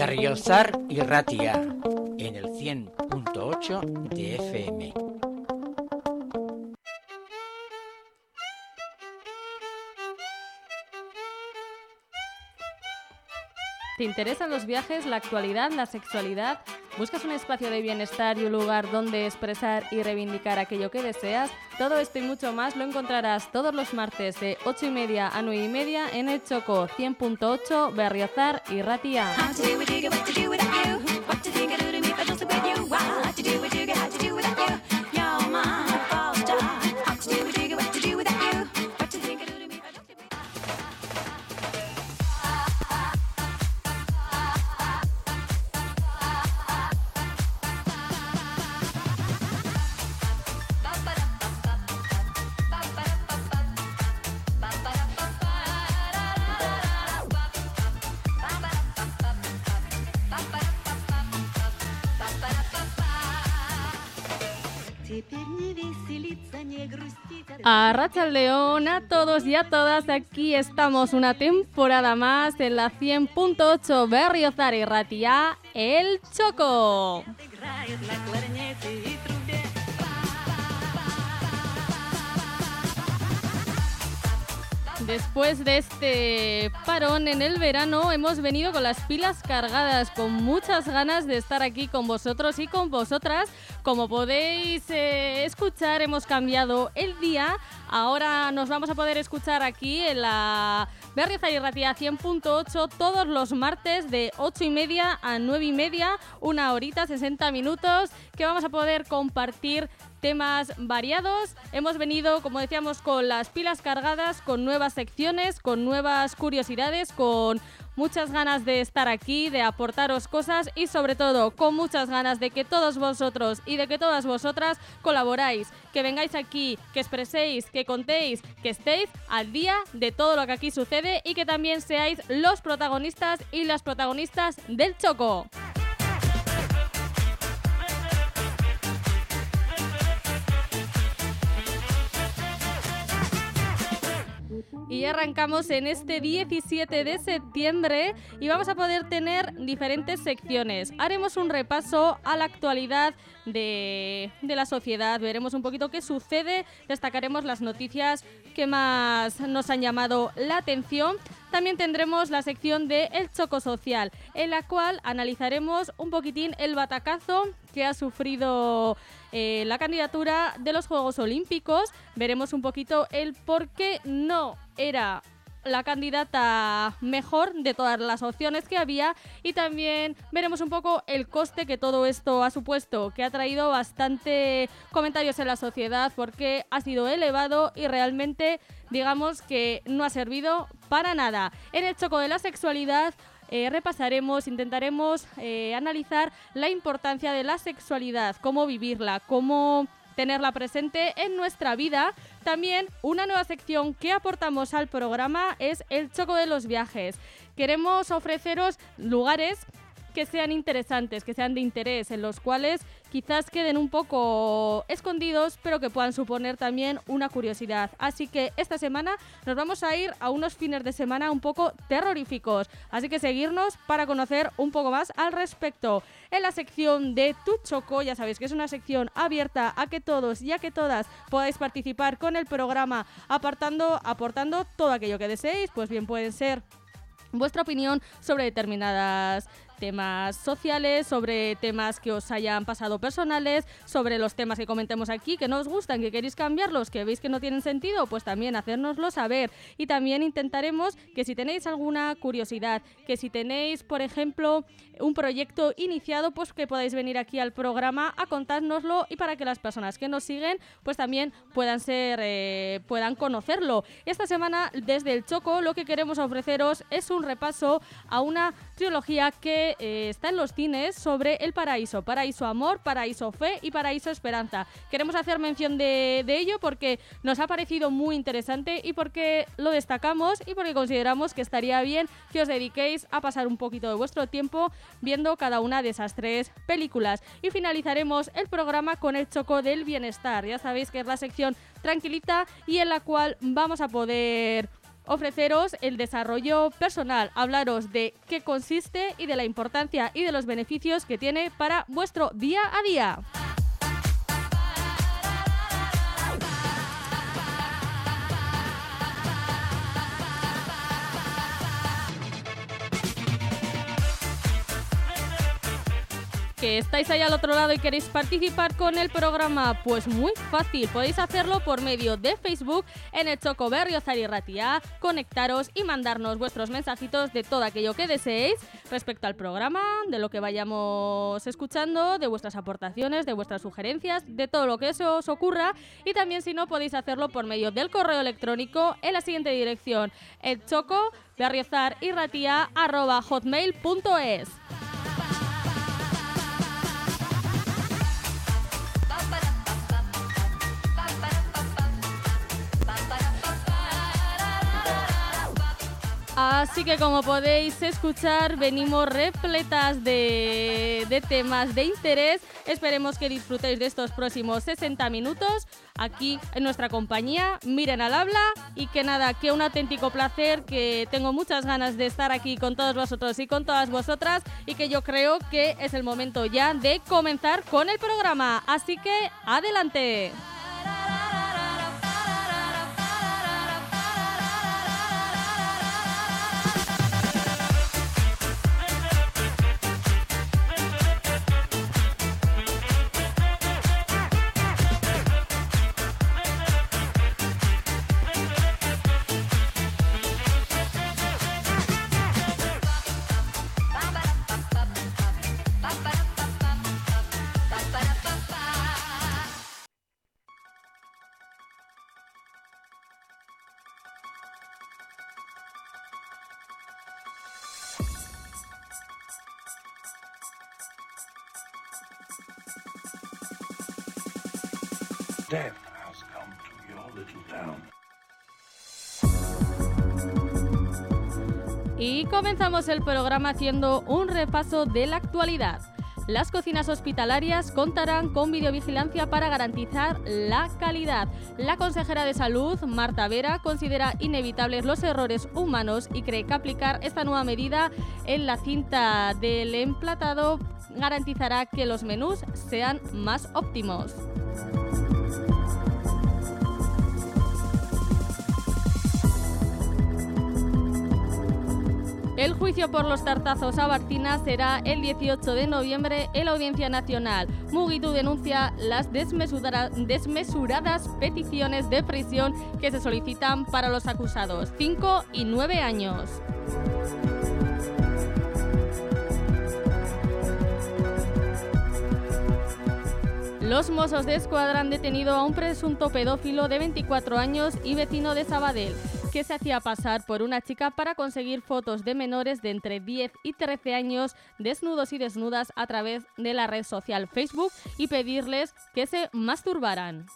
Berriozar y Ratia en el 100.8 de FM. ¿Te interesan los viajes, la actualidad, la sexualidad? ¿Buscas un espacio de bienestar y un lugar donde expresar y reivindicar aquello que deseas? Todo esto y mucho más lo encontrarás todos los martes de 8 y media a 9 y media en el Choco 100.8 Berriozar y Ratia. León, a todos y a todas, aquí estamos una temporada más en la 100.8 Berriozar y Ratia, El Choco. Después de este parón en el verano hemos venido con las pilas cargadas, con muchas ganas de estar aquí con vosotros y con vosotras. Como podéis eh, escuchar, hemos cambiado el día. Ahora nos vamos a poder escuchar aquí en la Berriza y Ratia 100.8 todos los martes de 8 y media a 9 y media, una horita, 60 minutos, que vamos a poder compartir temas variados. Hemos venido, como decíamos, con las pilas cargadas, con nuevas secciones, con nuevas curiosidades, con muchas ganas de estar aquí, de aportaros cosas y sobre todo con muchas ganas de que todos vosotros y de que todas vosotras colaboráis, que vengáis aquí, que expreséis, que contéis, que estéis al día de todo lo que aquí sucede y que también seáis los protagonistas y las protagonistas del Choco. Y arrancamos en este 17 de septiembre y vamos a poder tener diferentes secciones. Haremos un repaso a la actualidad de, de, la sociedad, veremos un poquito qué sucede, destacaremos las noticias que más nos han llamado la atención. También tendremos la sección de El Choco Social, en la cual analizaremos un poquitín el batacazo que ha sufrido eh, la candidatura de los Juegos Olímpicos. Veremos un poquito el por qué no era la candidata mejor de todas las opciones que había y también veremos un poco el coste que todo esto ha supuesto, que ha traído bastante comentarios en la sociedad porque ha sido elevado y realmente digamos que no ha servido para nada. En el choco de la sexualidad eh, repasaremos, intentaremos eh, analizar la importancia de la sexualidad, cómo vivirla, cómo tenerla presente en nuestra vida. También una nueva sección que aportamos al programa es el choco de los viajes. Queremos ofreceros lugares que sean interesantes, que sean de interés, en los cuales quizás queden un poco escondidos, pero que puedan suponer también una curiosidad. Así que esta semana nos vamos a ir a unos fines de semana un poco terroríficos. Así que seguirnos para conocer un poco más al respecto. En la sección de Tu Choco, ya sabéis que es una sección abierta a que todos y a que todas podáis participar con el programa, apartando, aportando todo aquello que deseéis, pues bien pueden ser vuestra opinión sobre determinadas temas sociales, sobre temas que os hayan pasado personales, sobre los temas que comentemos aquí que no os gustan, que queréis cambiarlos, que veis que no tienen sentido, pues también hacérnoslo saber. Y también intentaremos que si tenéis alguna curiosidad, que si tenéis, por ejemplo, un proyecto iniciado, pues que podáis venir aquí al programa a contárnoslo y para que las personas que nos siguen, pues también puedan ser, eh, puedan conocerlo. Esta semana, desde el Choco, lo que queremos ofreceros es un repaso a una trilogía que eh, está en los cines sobre el paraíso. Paraíso amor, paraíso fe y paraíso esperanza. Queremos hacer mención de, de ello porque nos ha parecido muy interesante y porque lo destacamos y porque consideramos que estaría bien que os dediquéis a pasar un poquito de vuestro tiempo viendo cada una de esas tres películas. Y finalizaremos el programa con el choco del bienestar. Ya sabéis que es la sección tranquilita y en la cual vamos a poder ofreceros el desarrollo personal, hablaros de qué consiste y de la importancia y de los beneficios que tiene para vuestro día a día. Que estáis ahí al otro lado y queréis participar con el programa, pues muy fácil, podéis hacerlo por medio de Facebook en el Choco Berriozar y Ratia, conectaros y mandarnos vuestros mensajitos de todo aquello que deseéis respecto al programa, de lo que vayamos escuchando, de vuestras aportaciones, de vuestras sugerencias, de todo lo que se os ocurra y también si no podéis hacerlo por medio del correo electrónico en la siguiente dirección, el choco y hotmail.es. Así que como podéis escuchar, venimos repletas de, temas de interés. Esperemos que disfrutéis de estos próximos 60 minutos aquí en nuestra compañía. Miren al habla y que nada, que un auténtico placer, que tengo muchas ganas de estar aquí con todos vosotros y con todas vosotras y que yo creo que es el momento ya de comenzar con el programa. Así que adelante. Comenzamos el programa haciendo un repaso de la actualidad. Las cocinas hospitalarias contarán con videovigilancia para garantizar la calidad. La consejera de salud, Marta Vera, considera inevitables los errores humanos y cree que aplicar esta nueva medida en la cinta del emplatado garantizará que los menús sean más óptimos. El juicio por los tartazos a Barcina será el 18 de noviembre en la Audiencia Nacional. Mugitu denuncia las desmesuradas peticiones de prisión que se solicitan para los acusados, 5 y 9 años. Los mozos de escuadra han detenido a un presunto pedófilo de 24 años y vecino de Sabadell que se hacía pasar por una chica para conseguir fotos de menores de entre 10 y 13 años desnudos y desnudas a través de la red social Facebook y pedirles que se masturbaran.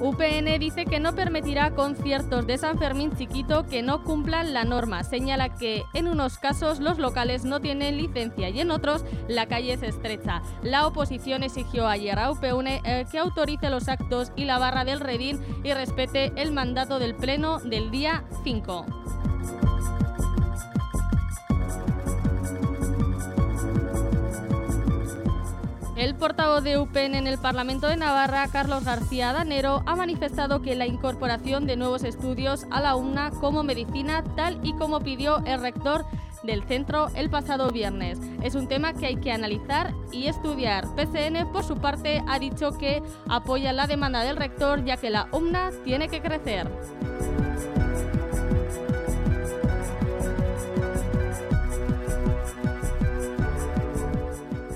UPN dice que no permitirá conciertos de San Fermín chiquito que no cumplan la norma. Señala que en unos casos los locales no tienen licencia y en otros la calle es estrecha. La oposición exigió ayer a UPN eh, que autorice los actos y la barra del Redín y respete el mandato del Pleno del día 5. El portavoz de UPN en el Parlamento de Navarra, Carlos García Danero, ha manifestado que la incorporación de nuevos estudios a la UNA como medicina, tal y como pidió el rector del centro el pasado viernes. Es un tema que hay que analizar y estudiar. PCN, por su parte, ha dicho que apoya la demanda del rector ya que la UNA tiene que crecer.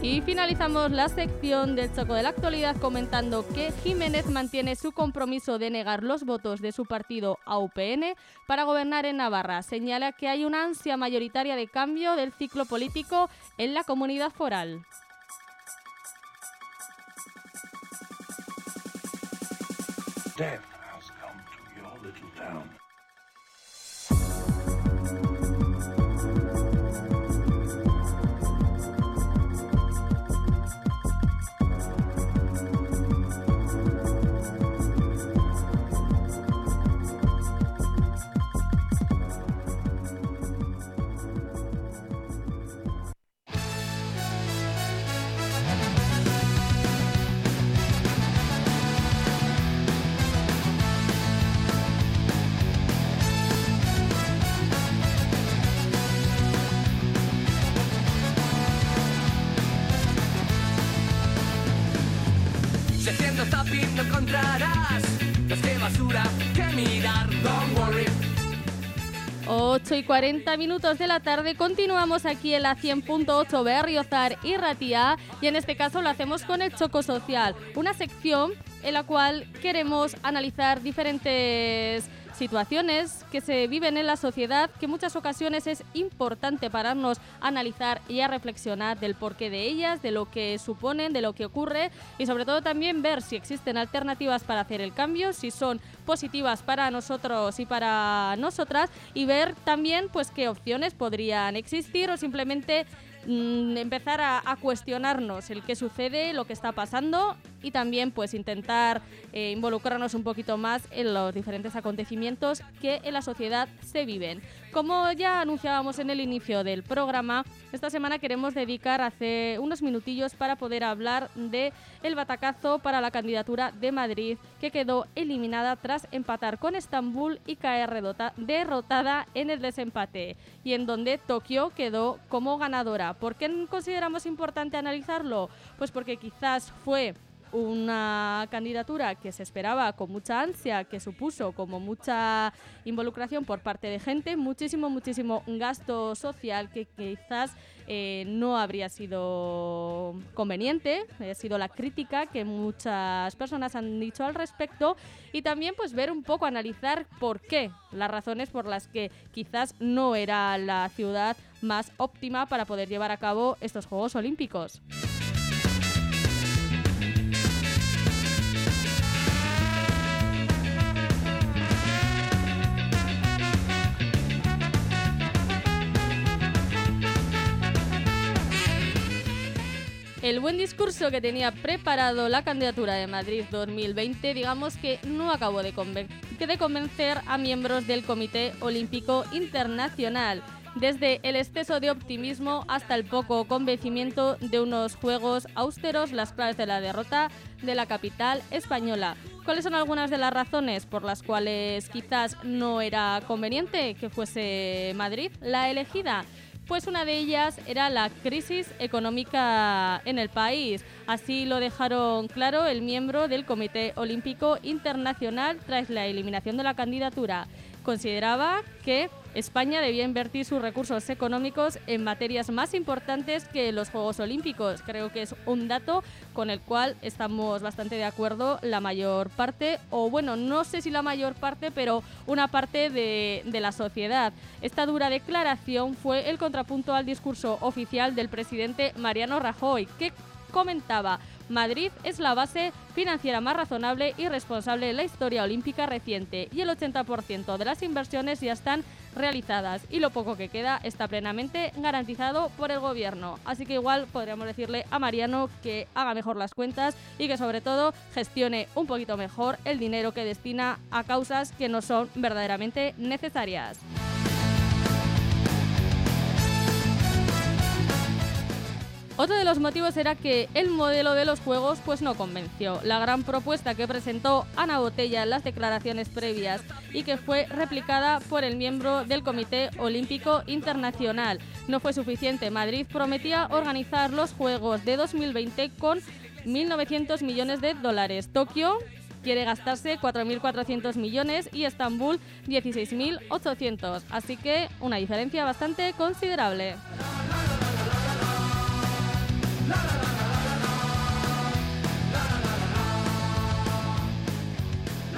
Y finalizamos la sección del Choco de la Actualidad comentando que Jiménez mantiene su compromiso de negar los votos de su partido a UPN para gobernar en Navarra. Señala que hay una ansia mayoritaria de cambio del ciclo político en la comunidad foral. Madrid 8 y 40 minutos de la tarde. Continuamos aquí en la 100.8 Berriozar y Ratia. Y en este caso lo hacemos con el Choco Social, una sección en la cual queremos analizar diferentes situaciones que se viven en la sociedad que muchas ocasiones es importante pararnos a analizar y a reflexionar del porqué de ellas, de lo que suponen, de lo que ocurre y sobre todo también ver si existen alternativas para hacer el cambio, si son positivas para nosotros y para nosotras y ver también pues qué opciones podrían existir o simplemente mm, empezar a, cuestionarnos el qué sucede, lo que está pasando y también pues intentar eh, involucrarnos un poquito más en los diferentes acontecimientos que en la sociedad se viven. Como ya anunciábamos en el inicio del programa, esta semana queremos dedicar hace unos minutillos para poder hablar de el batacazo para la candidatura de Madrid que quedó eliminada tras empatar con Estambul y caer derrotada en el desempate y en donde Tokio quedó como ganadora. ¿Por qué consideramos importante analizarlo? Pues porque quizás fue una candidatura que se esperaba con mucha ansia, que supuso como mucha involucración por parte de gente, muchísimo, muchísimo gasto social que quizás eh, no habría sido conveniente, ha sido la crítica que muchas personas han dicho al respecto y también pues ver un poco, analizar por qué, las razones por las que quizás no era la ciudad más óptima para poder llevar a cabo estos Juegos Olímpicos. El buen discurso que tenía preparado la candidatura de Madrid 2020, digamos que no acabó de, convencer a miembros del Comité Olímpico Internacional desde el exceso de optimismo hasta el poco convencimiento de unos juegos austeros, las claves de la derrota de la capital española. ¿Cuáles son algunas de las razones por las cuales quizás no era conveniente que fuese Madrid la elegida? Pues una de ellas era la crisis económica en el país. Así lo dejaron claro el miembro del Comité Olímpico Internacional tras la eliminación de la candidatura. Consideraba que España debía invertir sus recursos económicos en materias más importantes que los Juegos Olímpicos. Creo que es un dato con el cual estamos bastante de acuerdo la mayor parte, o bueno, no sé si la mayor parte, pero una parte de, de la sociedad. Esta dura declaración fue el contrapunto al discurso oficial del presidente Mariano Rajoy, que comentaba Madrid es la base financiera más razonable y responsable de la historia olímpica reciente y el 80% de las inversiones ya están realizadas y lo poco que queda está plenamente garantizado por el gobierno. Así que igual podríamos decirle a Mariano que haga mejor las cuentas y que sobre todo gestione un poquito mejor el dinero que destina a causas que no son verdaderamente necesarias. Otro de los motivos era que el modelo de los juegos pues no convenció. La gran propuesta que presentó Ana Botella en las declaraciones previas y que fue replicada por el miembro del Comité Olímpico Internacional no fue suficiente. Madrid prometía organizar los Juegos de 2020 con 1.900 millones de dólares. Tokio quiere gastarse 4.400 millones y Estambul 16.800. Así que una diferencia bastante considerable.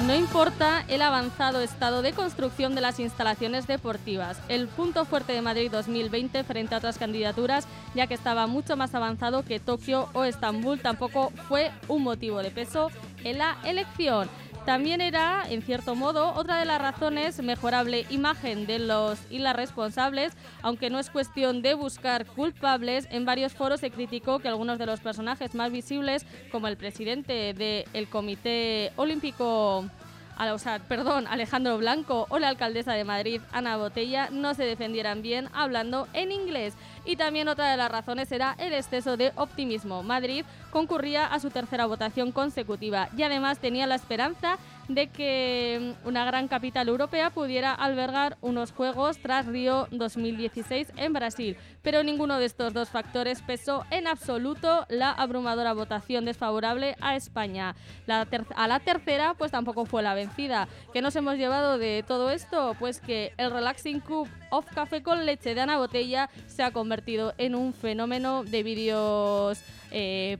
No importa el avanzado estado de construcción de las instalaciones deportivas. El punto fuerte de Madrid 2020 frente a otras candidaturas, ya que estaba mucho más avanzado que Tokio o Estambul, tampoco fue un motivo de peso en la elección. También era, en cierto modo, otra de las razones mejorable imagen de los y las responsables, aunque no es cuestión de buscar culpables. En varios foros se criticó que algunos de los personajes más visibles, como el presidente del Comité Olímpico perdón, Alejandro Blanco o la alcaldesa de Madrid, Ana Botella, no se defendieran bien hablando en inglés. Y también otra de las razones era el exceso de optimismo. Madrid concurría a su tercera votación consecutiva y además tenía la esperanza de que una gran capital europea pudiera albergar unos Juegos tras Río 2016 en Brasil. Pero ninguno de estos dos factores pesó en absoluto la abrumadora votación desfavorable a España. a la tercera, pues tampoco fue la vencida. ¿Qué nos hemos llevado de todo esto? Pues que el Relaxing Cup of Café con leche de Ana Botella se ha convertido en un fenómeno de vídeos eh,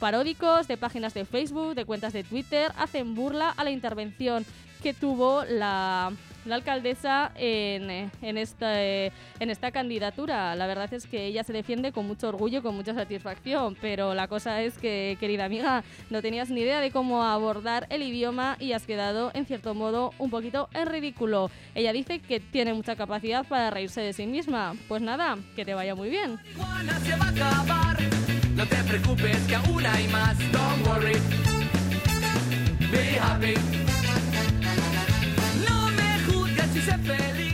paródicos, de páginas de Facebook, de cuentas de Twitter, hacen burla a la intervención que tuvo la, alcaldesa en, esta, en esta candidatura. La verdad es que ella se defiende con mucho orgullo, con mucha satisfacción, pero la cosa es que, querida amiga, no tenías ni idea de cómo abordar el idioma y has quedado, en cierto modo, un poquito en ridículo. Ella dice que tiene mucha capacidad para reírse de sí misma. Pues nada, que te vaya muy bien. Te preocupes que aún hay más. Don't worry. Be happy. No me juzgues si sé feliz.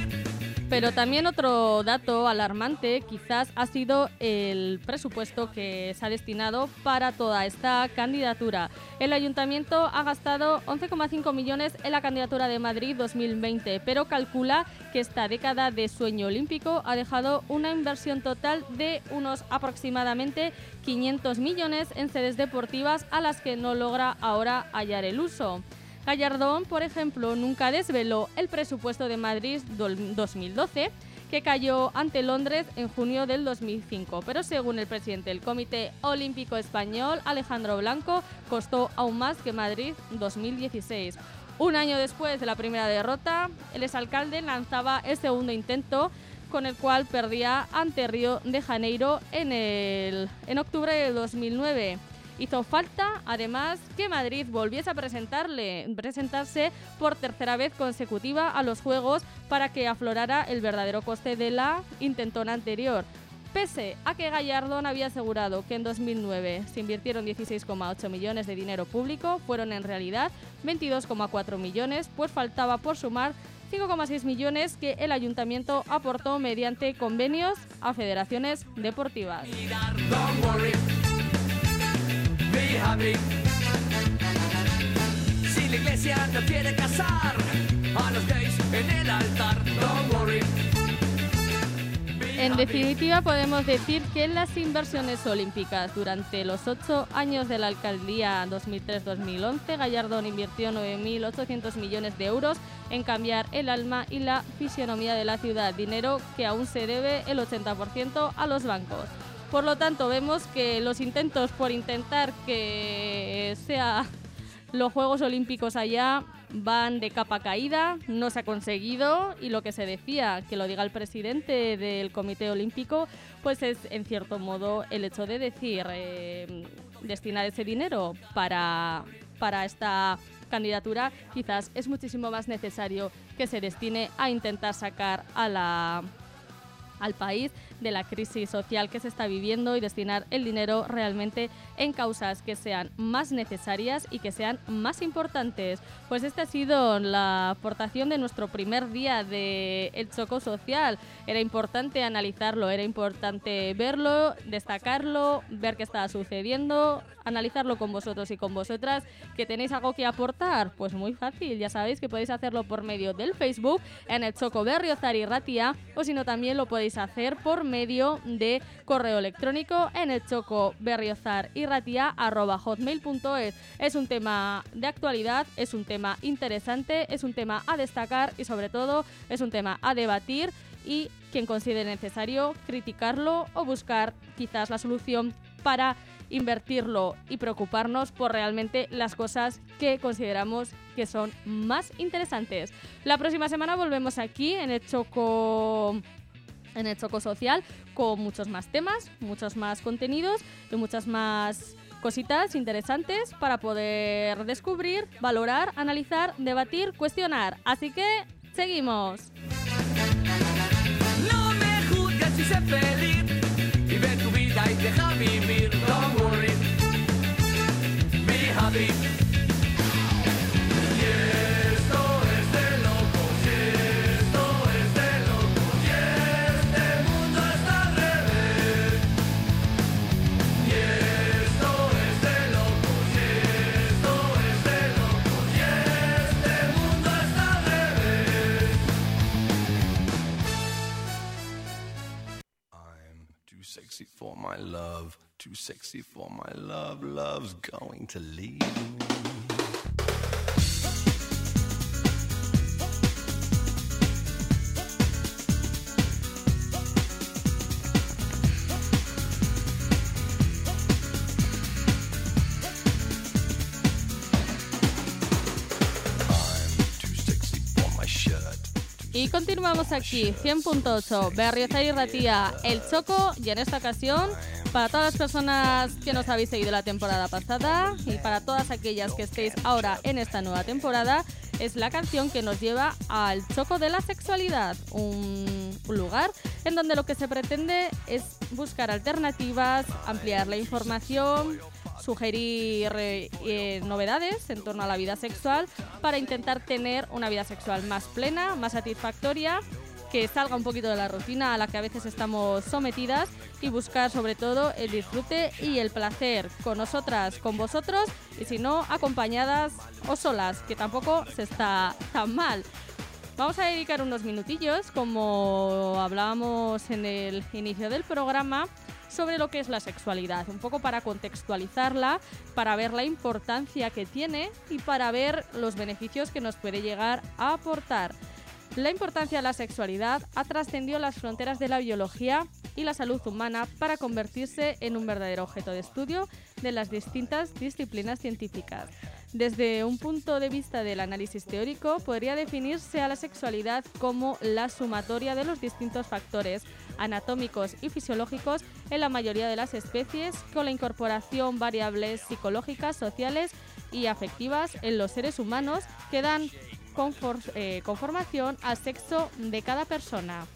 Pero también otro dato alarmante quizás ha sido el presupuesto que se ha destinado para toda esta candidatura. El ayuntamiento ha gastado 11,5 millones en la candidatura de Madrid 2020, pero calcula que esta década de sueño olímpico ha dejado una inversión total de unos aproximadamente 500 millones en sedes deportivas a las que no logra ahora hallar el uso. Gallardón, por ejemplo, nunca desveló el presupuesto de Madrid 2012 que cayó ante Londres en junio del 2005, pero según el presidente del Comité Olímpico Español, Alejandro Blanco, costó aún más que Madrid 2016. Un año después de la primera derrota, el exalcalde lanzaba el segundo intento con el cual perdía ante Río de Janeiro en, el, en octubre de 2009. Hizo falta, además, que Madrid volviese a presentarse por tercera vez consecutiva a los Juegos para que aflorara el verdadero coste de la intentona anterior. Pese a que Gallardón había asegurado que en 2009 se invirtieron 16,8 millones de dinero público, fueron en realidad 22,4 millones, pues faltaba por sumar 5,6 millones que el ayuntamiento aportó mediante convenios a federaciones deportivas. Si la iglesia no quiere casar a los gays en el altar, don't worry. En definitiva, podemos decir que las inversiones olímpicas durante los ocho años de la alcaldía 2003-2011, Gallardón invirtió 9.800 millones de euros en cambiar el alma y la fisionomía de la ciudad, dinero que aún se debe el 80% a los bancos. Por lo tanto, vemos que los intentos por intentar que sea los Juegos Olímpicos allá van de capa caída, no se ha conseguido y lo que se decía, que lo diga el presidente del Comité Olímpico, pues es en cierto modo el hecho de decir eh, destinar ese dinero para, para esta candidatura. Quizás es muchísimo más necesario que se destine a intentar sacar a la, al país de la crisis social que se está viviendo y destinar el dinero realmente en causas que sean más necesarias y que sean más importantes. Pues esta ha sido la aportación de nuestro primer día de El Choco Social. Era importante analizarlo, era importante verlo, destacarlo, ver qué estaba sucediendo, analizarlo con vosotros y con vosotras. ¿Que tenéis algo que aportar? Pues muy fácil, ya sabéis que podéis hacerlo por medio del Facebook en el Choco Berriozar y Ratia o si no también lo podéis hacer por medio de correo electrónico en el choco berriozar y hotmail.es. Es un tema de actualidad, es un tema interesante, es un tema a destacar y sobre todo es un tema a debatir y quien considere necesario criticarlo o buscar quizás la solución para invertirlo y preocuparnos por realmente las cosas que consideramos que son más interesantes. La próxima semana volvemos aquí en el Choco en el Choco Social con muchos más temas, muchos más contenidos y muchas más cositas interesantes para poder descubrir, valorar, analizar, debatir, cuestionar. Así que seguimos. my love. Too sexy for my love. Love's going to leave me. Y continuamos aquí, 100.8, Berriozar y Ratía, El Choco, y en esta ocasión, para todas las personas que nos habéis seguido la temporada pasada y para todas aquellas que estéis ahora en esta nueva temporada, es la canción que nos lleva al Choco de la Sexualidad, un, lugar en donde lo que se pretende es buscar alternativas, ampliar la información, sugerir eh, novedades en torno a la vida sexual para intentar tener una vida sexual más plena, más satisfactoria, que salga un poquito de la rutina a la que a veces estamos sometidas y buscar sobre todo el disfrute y el placer con nosotras, con vosotros y si no, acompañadas o solas, que tampoco se está tan mal. Vamos a dedicar unos minutillos, como hablábamos en el inicio del programa, sobre lo que es la sexualidad, un poco para contextualizarla, para ver la importancia que tiene y para ver los beneficios que nos puede llegar a aportar. La importancia de la sexualidad ha trascendido las fronteras de la biología y la salud humana para convertirse en un verdadero objeto de estudio de las distintas disciplinas científicas. Desde un punto de vista del análisis teórico, podría definirse a la sexualidad como la sumatoria de los distintos factores anatómicos y fisiológicos en la mayoría de las especies, con la incorporación variables psicológicas, sociales y afectivas en los seres humanos que dan eh, conformación al sexo de cada persona.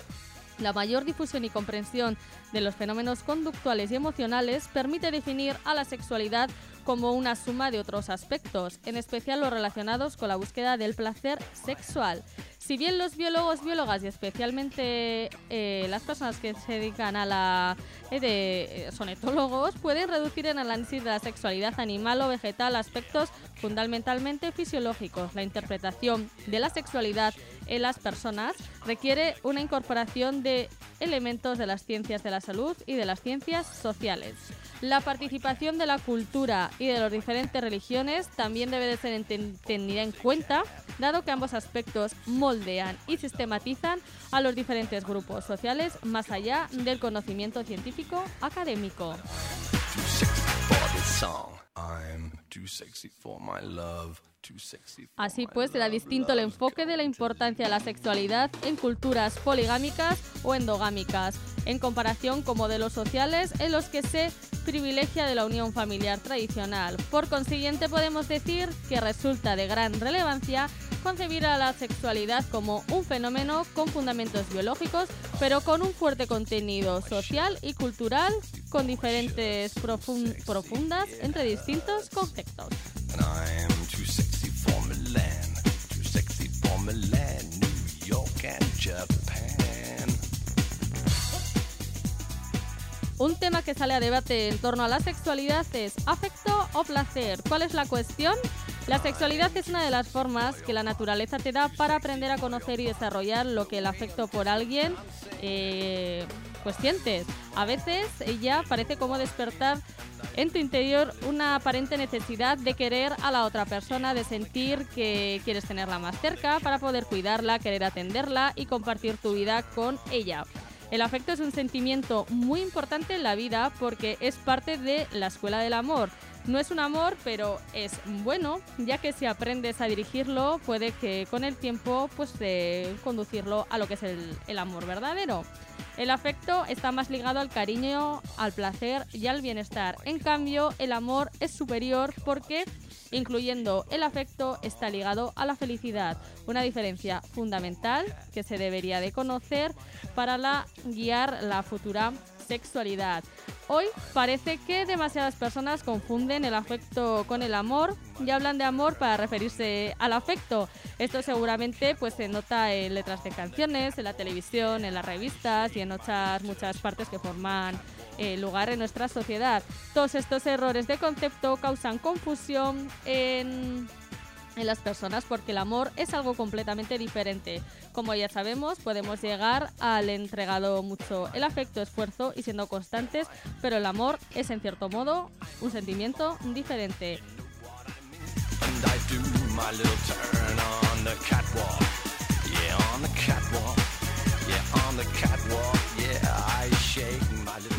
La mayor difusión y comprensión de los fenómenos conductuales y emocionales permite definir a la sexualidad como una suma de otros aspectos, en especial los relacionados con la búsqueda del placer sexual. Si bien los biólogos, biólogas y especialmente eh, las personas que se dedican a la eh, de eh, son etólogos pueden reducir en análisis de la sexualidad animal o vegetal aspectos fundamentalmente fisiológicos. La interpretación de la sexualidad en las personas requiere una incorporación de elementos de las ciencias de la salud y de las ciencias sociales. La participación de la cultura y de las diferentes religiones también debe de ser tenida en cuenta, dado que ambos aspectos moldean y sistematizan a los diferentes grupos sociales más allá del conocimiento científico académico. Así pues, será distinto el enfoque de la importancia de la sexualidad en culturas poligámicas o endogámicas, en comparación con modelos sociales en los que se privilegia de la unión familiar tradicional. Por consiguiente, podemos decir que resulta de gran relevancia concebir a la sexualidad como un fenómeno con fundamentos biológicos, pero con un fuerte contenido social y cultural, con diferentes profundas entre distintos Un tema que sale a debate en torno a la sexualidad es afecto o placer. ¿Cuál es la cuestión? La sexualidad es una de las formas que la naturaleza te da para aprender a conocer y desarrollar lo que el afecto por alguien eh, pues sientes. A veces ella parece como despertar en tu interior una aparente necesidad de querer a la otra persona, de sentir que quieres tenerla más cerca para poder cuidarla, querer atenderla y compartir tu vida con ella. El afecto es un sentimiento muy importante en la vida porque es parte de la escuela del amor. No es un amor, pero es bueno, ya que si aprendes a dirigirlo, puede que con el tiempo pues conducirlo a lo que es el, amor verdadero. El afecto está más ligado al cariño, al placer y al bienestar. En cambio, el amor es superior porque incluyendo el afecto, está ligado a la felicidad, una diferencia fundamental que se debería de conocer para guiar la futura sexualidad. Hoy parece que demasiadas personas confunden el afecto con el amor y hablan de amor para referirse al afecto. Esto seguramente pues se nota en letras de canciones, en la televisión, en las revistas y en otras muchas partes que forman eh, lugar en nuestra sociedad. Todos estos errores de concepto causan confusión en en las personas porque el amor es algo completamente diferente. Como ya sabemos, podemos llegar al entregado mucho el afecto, esfuerzo y siendo constantes, pero el amor es en cierto modo un sentimiento diferente.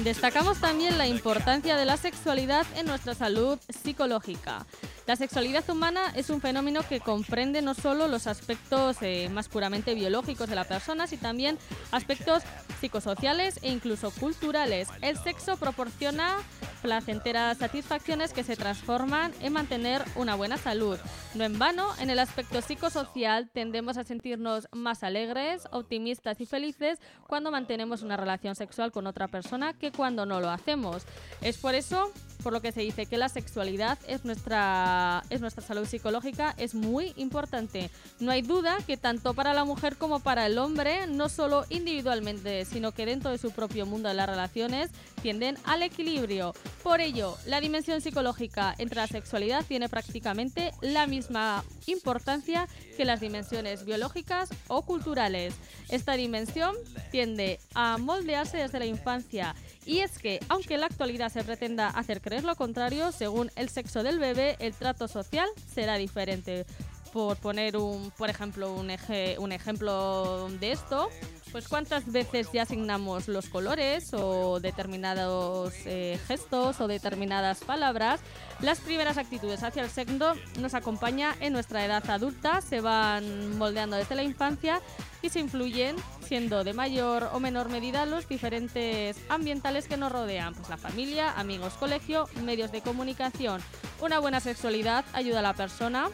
Destacamos también la importancia de la sexualidad en nuestra salud psicológica. La sexualidad humana es un fenómeno que comprende no solo los aspectos eh, más puramente biológicos de la persona, sino también aspectos psicosociales e incluso culturales. El sexo proporciona placenteras satisfacciones que se transforman en mantener una buena salud. No en vano, en el aspecto psicosocial tendemos a sentirnos más alegres, optimistas y felices cuando mantenemos una relación sexual con otra persona que cuando no lo hacemos. Es por eso por lo que se dice que la sexualidad es nuestra, es nuestra salud psicológica, es muy importante. No hay duda que tanto para la mujer como para el hombre, no solo individualmente, sino que dentro de su propio mundo de las relaciones, tienden al equilibrio. Por ello, la dimensión psicológica entre la sexualidad tiene prácticamente la misma importancia que las dimensiones biológicas o culturales. Esta dimensión tiende a moldearse desde la infancia y es que, aunque en la actualidad se pretenda hacer creer lo contrario, según el sexo del bebé, el trato social será diferente. Por poner un, por ejemplo, un, un ejemplo de esto, pues cuántas veces ya asignamos los colores o determinados eh, gestos o determinadas palabras. Las primeras actitudes hacia el sexo nos acompaña en nuestra edad adulta, se van moldeando desde la infancia y se influyen, siendo de mayor o menor medida, los diferentes ambientales que nos rodean, pues la familia, amigos, colegio, medios de comunicación. Una buena sexualidad ayuda a la persona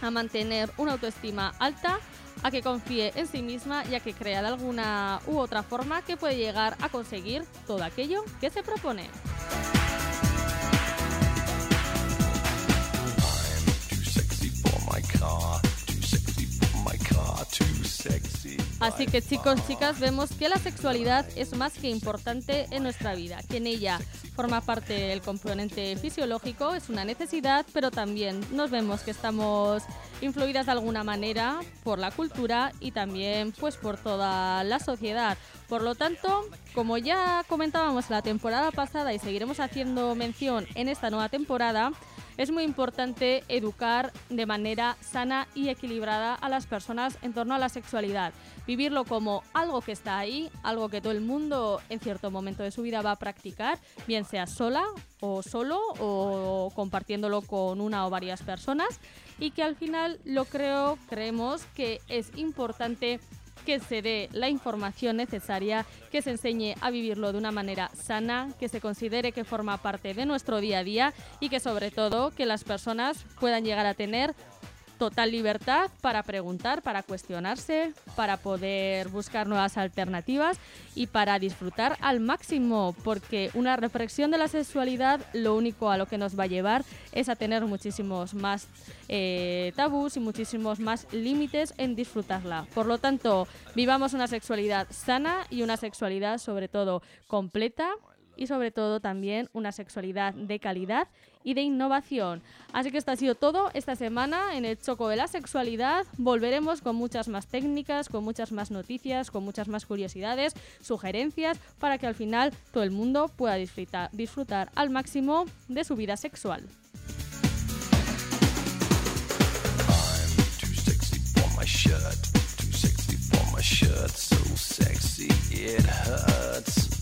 a mantener una autoestima alta, a que confíe en sí misma y a que crea de alguna u otra forma que puede llegar a conseguir todo aquello que se propone. Así que chicos, chicas, vemos que la sexualidad es más que importante en nuestra vida, que en ella forma parte del componente fisiológico, es una necesidad, pero también nos vemos que estamos influidas de alguna manera por la cultura y también pues por toda la sociedad. Por lo tanto, como ya comentábamos la temporada pasada y seguiremos haciendo mención en esta nueva temporada, es muy importante educar de manera sana y equilibrada a las personas en torno a la sexualidad. Vivirlo como algo que está ahí, algo que todo el mundo en cierto momento de su vida va a practicar, bien sea sola o solo o compartiéndolo con una o varias personas y que al final lo creo, creemos que es importante que se dé la información necesaria, que se enseñe a vivirlo de una manera sana, que se considere que forma parte de nuestro día a día y que sobre todo que las personas puedan llegar a tener total libertad para preguntar, para cuestionarse, para poder buscar nuevas alternativas y para disfrutar al máximo, porque una reflexión de la sexualidad lo único a lo que nos va a llevar es a tener muchísimos más eh, tabús y muchísimos más límites en disfrutarla. Por lo tanto, vivamos una sexualidad sana y una sexualidad sobre todo completa y sobre todo también una sexualidad de calidad y de innovación. Así que esto ha sido todo esta semana en el Choco de la Sexualidad. Volveremos con muchas más técnicas, con muchas más noticias, con muchas más curiosidades, sugerencias, para que al final todo el mundo pueda disfrutar, disfrutar al máximo de su vida sexual. Too sexy for my shirt. Too sexy for my shirt. So sexy it hurts.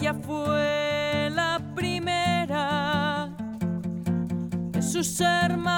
Ella fue la primera de sus hermanas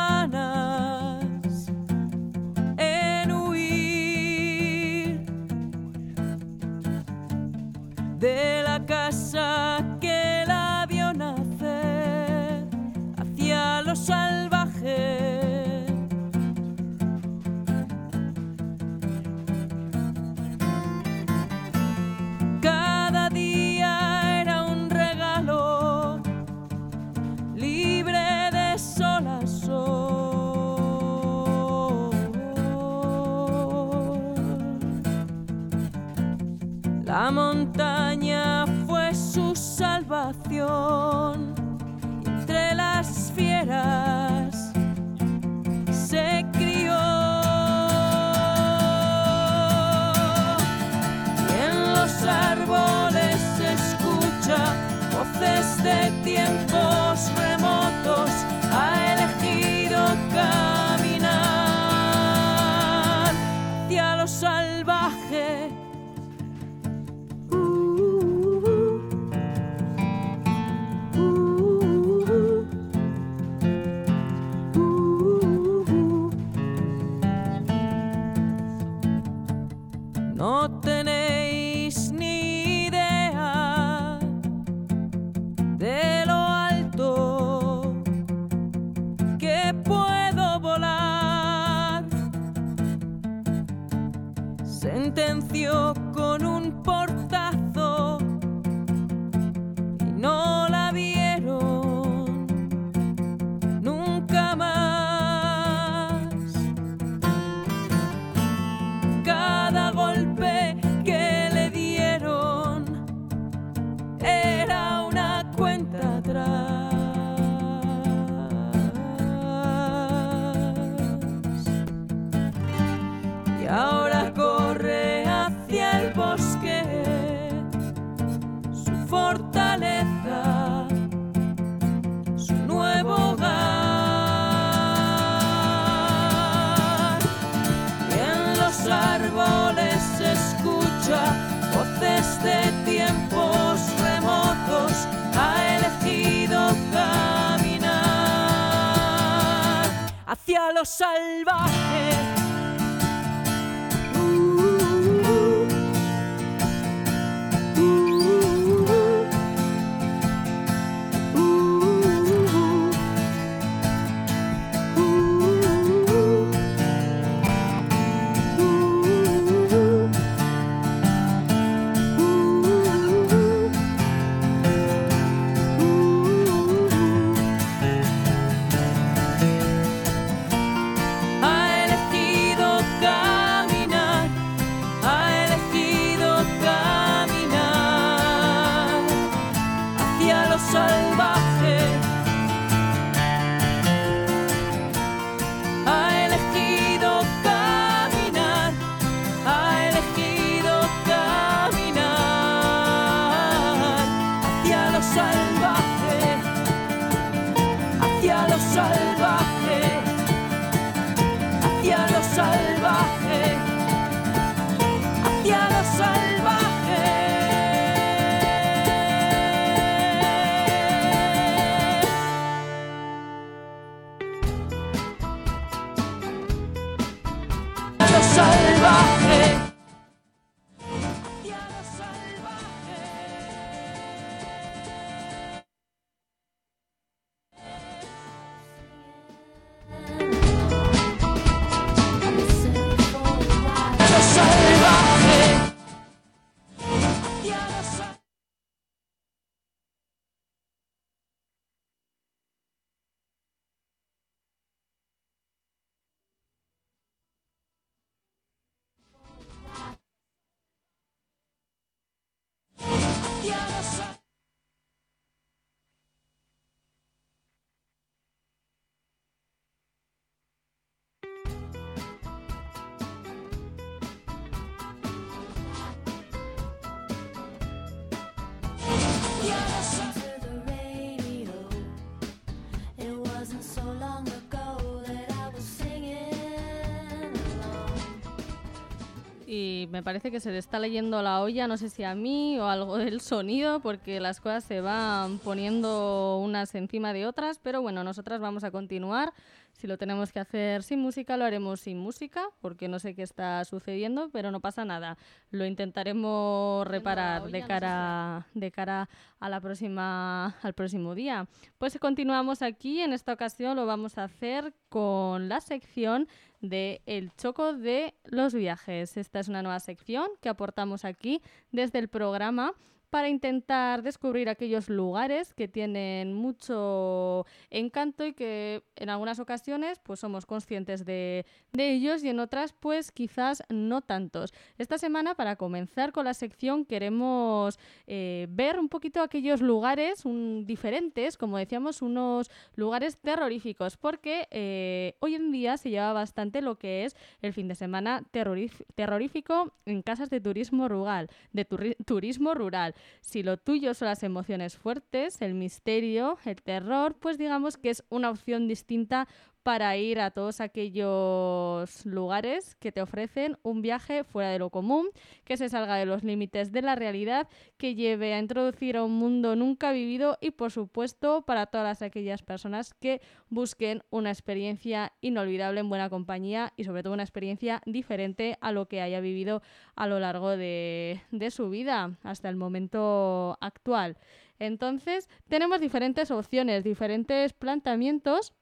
me parece que se le está leyendo la olla, no sé si a mí o algo del sonido, porque las cosas se van poniendo unas encima de otras, pero bueno, nosotras vamos a continuar. Si lo tenemos que hacer sin música, lo haremos sin música, porque no sé qué está sucediendo, pero no pasa nada. Lo intentaremos reparar de cara, de cara a la próxima, al próximo día. Pues continuamos aquí. En esta ocasión lo vamos a hacer con la sección de El Choco de los Viajes. Esta es una nueva sección que aportamos aquí desde el programa para intentar descubrir aquellos lugares que tienen mucho encanto y que en algunas ocasiones pues somos conscientes de, de ellos y en otras pues quizás no tantos. Esta semana para comenzar con la sección queremos eh, ver un poquito aquellos lugares diferentes, como decíamos, unos lugares terroríficos, porque eh, hoy en día se lleva bastante lo que es el fin de semana terrorífico en casas de turismo rural, de turismo rural. Si lo tuyo son las emociones fuertes, el misterio, el terror, pues digamos que es una opción distinta para ir a todos aquellos lugares que te ofrecen un viaje fuera de lo común, que se salga de los límites de la realidad, que lleve a introducir a un mundo nunca vivido y por supuesto para todas aquellas personas que busquen una experiencia inolvidable en buena compañía y sobre todo una experiencia diferente a lo que haya vivido a lo largo de, de su vida hasta el momento actual. Entonces, tenemos diferentes opciones, diferentes planteamientos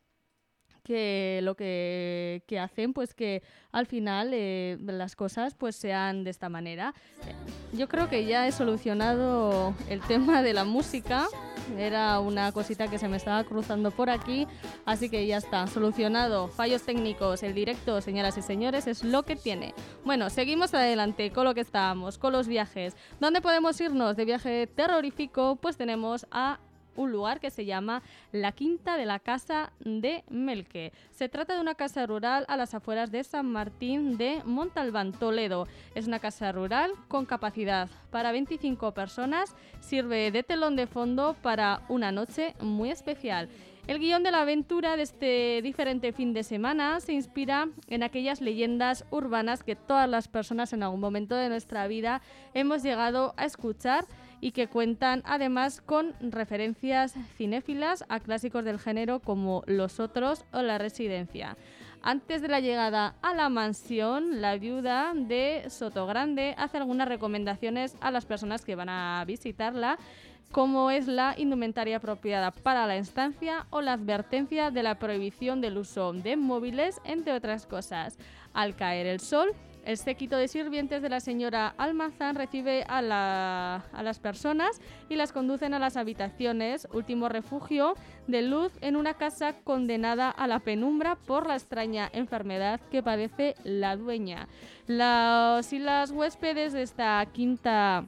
que lo que, que hacen pues que al final eh, las cosas pues sean de esta manera. Yo creo que ya he solucionado el tema de la música. Era una cosita que se me estaba cruzando por aquí, así que ya está, solucionado. Fallos técnicos, el directo, señoras y señores, es lo que tiene. Bueno, seguimos adelante con lo que estábamos, con los viajes. ¿Dónde podemos irnos de viaje terrorífico? Pues tenemos a un lugar que se llama la Quinta de la Casa de Melque. Se trata de una casa rural a las afueras de San Martín de Montalbán, Toledo. Es una casa rural con capacidad para 25 personas, sirve de telón de fondo para una noche muy especial. El guion de la aventura de este diferente fin de semana se inspira en aquellas leyendas urbanas que todas las personas en algún momento de nuestra vida hemos llegado a escuchar y que cuentan además con referencias cinéfilas a clásicos del género como Los Otros o La Residencia. Antes de la llegada a la mansión, la viuda de Sotogrande hace algunas recomendaciones a las personas que van a visitarla como es la indumentaria apropiada para la estancia o la advertencia de la prohibición del uso de móviles, entre otras cosas. Al caer el sol, el séquito de sirvientes de la señora Almazán recibe a, la- a las personas y las conducen a las habitaciones, último refugio de luz en una casa condenada a la penumbra por la extraña enfermedad que padece la dueña. Los y las huéspedes de esta quinta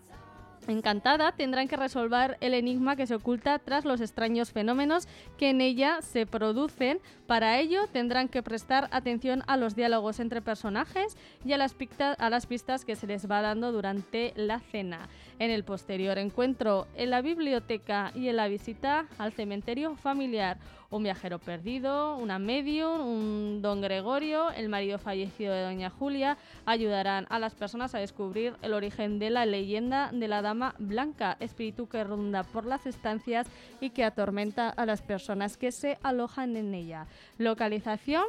encantada tendrán que resolver el enigma que se oculta tras los extraños fenómenos que en ella se producen. Para ello tendrán que prestar atención a los diálogos entre personajes y a las, pistas que se les va dando durante la cena. En el posterior encuentro en la biblioteca y en la visita al cementerio familiar, un viajero perdido, una medium, un don Gregorio, el marido fallecido de doña Julia, ayudarán a las personas a descubrir el origen de la leyenda de la dama blanca, espíritu que ronda por las estancias y que atormenta a las personas que se alojan en ella. Localización,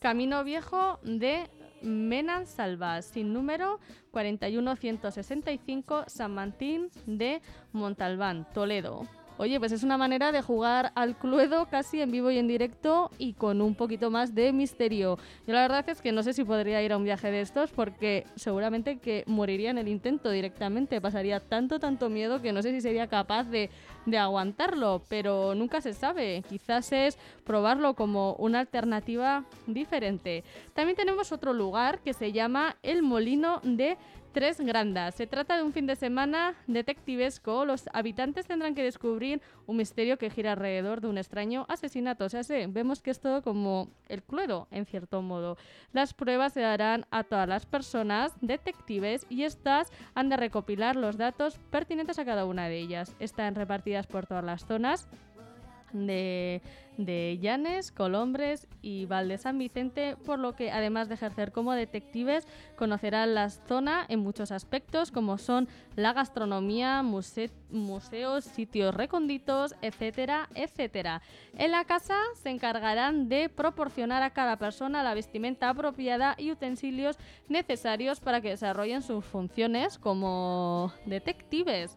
Camino Viejo de Menan Salvas, sin número 41165 San Martín de Montalbán, Toledo. Oye, pues es una manera de jugar al Cluedo casi en vivo y en directo y con un poquito más de misterio. Yo la verdad es que no sé si podría ir a un viaje de estos porque seguramente que moriría en el intento directamente. Pasaría tanto, tanto miedo que no sé si sería capaz de, de aguantarlo, pero nunca se sabe. Quizás es probarlo como una alternativa diferente. También tenemos otro lugar que se llama el Molino de Tres Grandas. Se trata de un fin de semana detectivesco. Los habitantes tendrán que descubrir un misterio que gira alrededor de un extraño asesinato. O sea, vemos que es todo como el cluedo, en cierto modo. Las pruebas se darán a todas las personas detectives y estas han de recopilar los datos pertinentes a cada una de ellas. Están repartidas por todas las zonas de, de Llanes, Colombres y Val de San Vicente, por lo que además de ejercer como detectives, conocerán la zona en muchos aspectos, como son la gastronomía, muse- museos, sitios recónditos, etcétera, etcétera. En la casa se encargarán de proporcionar a cada persona la vestimenta apropiada y utensilios necesarios para que desarrollen sus funciones como detectives.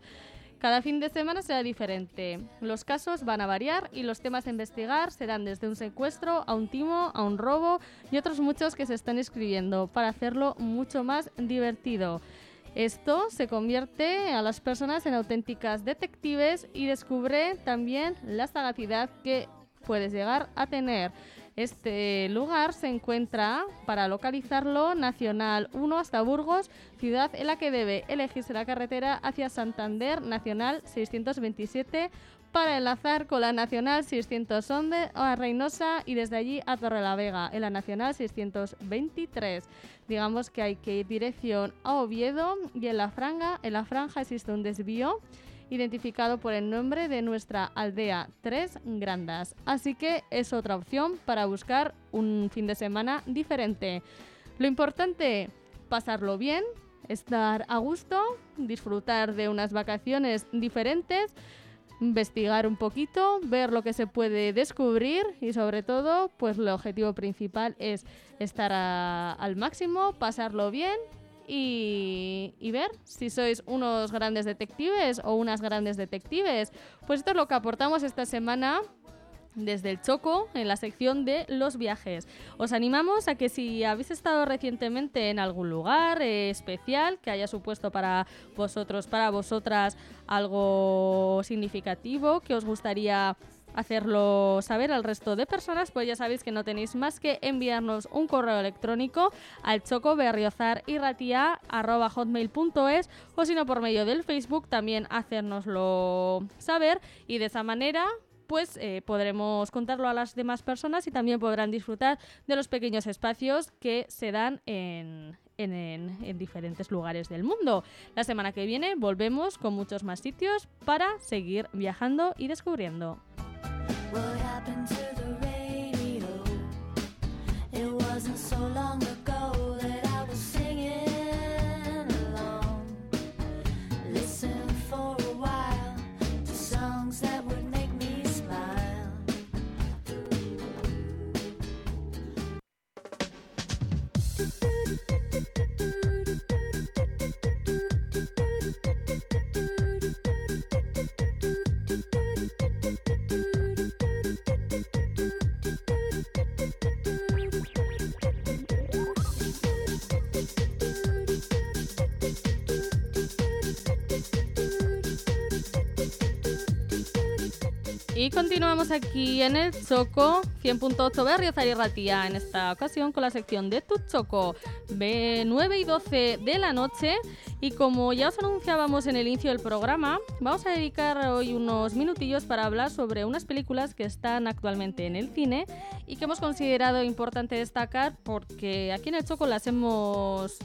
Cada fin de semana será diferente. Los casos van a variar y los temas a investigar serán desde un secuestro a un timo, a un robo y otros muchos que se están escribiendo para hacerlo mucho más divertido. Esto se convierte a las personas en auténticas detectives y descubre también la sagacidad que puedes llegar a tener. Este lugar se encuentra, para localizarlo, Nacional 1 hasta Burgos, ciudad en la que debe elegirse la carretera hacia Santander, Nacional 627, para enlazar con la Nacional 611 a Reynosa y desde allí a Torrelavega, en la Nacional 623. Digamos que hay que ir dirección a Oviedo y en la franja, en la franja existe un desvío identificado por el nombre de nuestra aldea Tres Grandas. Así que es otra opción para buscar un fin de semana diferente. Lo importante, pasarlo bien, estar a gusto, disfrutar de unas vacaciones diferentes, investigar un poquito, ver lo que se puede descubrir y sobre todo, pues el objetivo principal es estar al máximo, pasarlo bien y, ver si sois unos grandes detectives o unas grandes detectives. Pues esto es lo que aportamos esta semana desde el Choco en la sección de los viajes. Os animamos a que si habéis estado recientemente en algún lugar eh, especial que haya supuesto para vosotros, para vosotras algo significativo que os gustaría hacerlo saber al resto de personas, pues ya sabéis que no tenéis más que enviarnos un correo electrónico al chocoberriozar.irratia@hotmail.es o si no por medio del Facebook también hacérnoslo saber y de esa manera pues eh, podremos contarlo a las demás personas y también podrán disfrutar de los pequeños espacios que se dan en diferentes lugares del mundo. La semana que viene volvemos con muchos más sitios para seguir viajando y descubriendo. What happened to the radio? It wasn't so long ago continuamos aquí en el Choco 100.8 Berriozar y Ratía, en esta ocasión con la sección de Tu Choco, de 9 y 12 de la noche. Y como ya os anunciábamos en el inicio del programa, vamos a dedicar hoy unos minutillos para hablar sobre unas películas que están actualmente en el cine y que hemos considerado importante destacar porque aquí en el Choco las hemos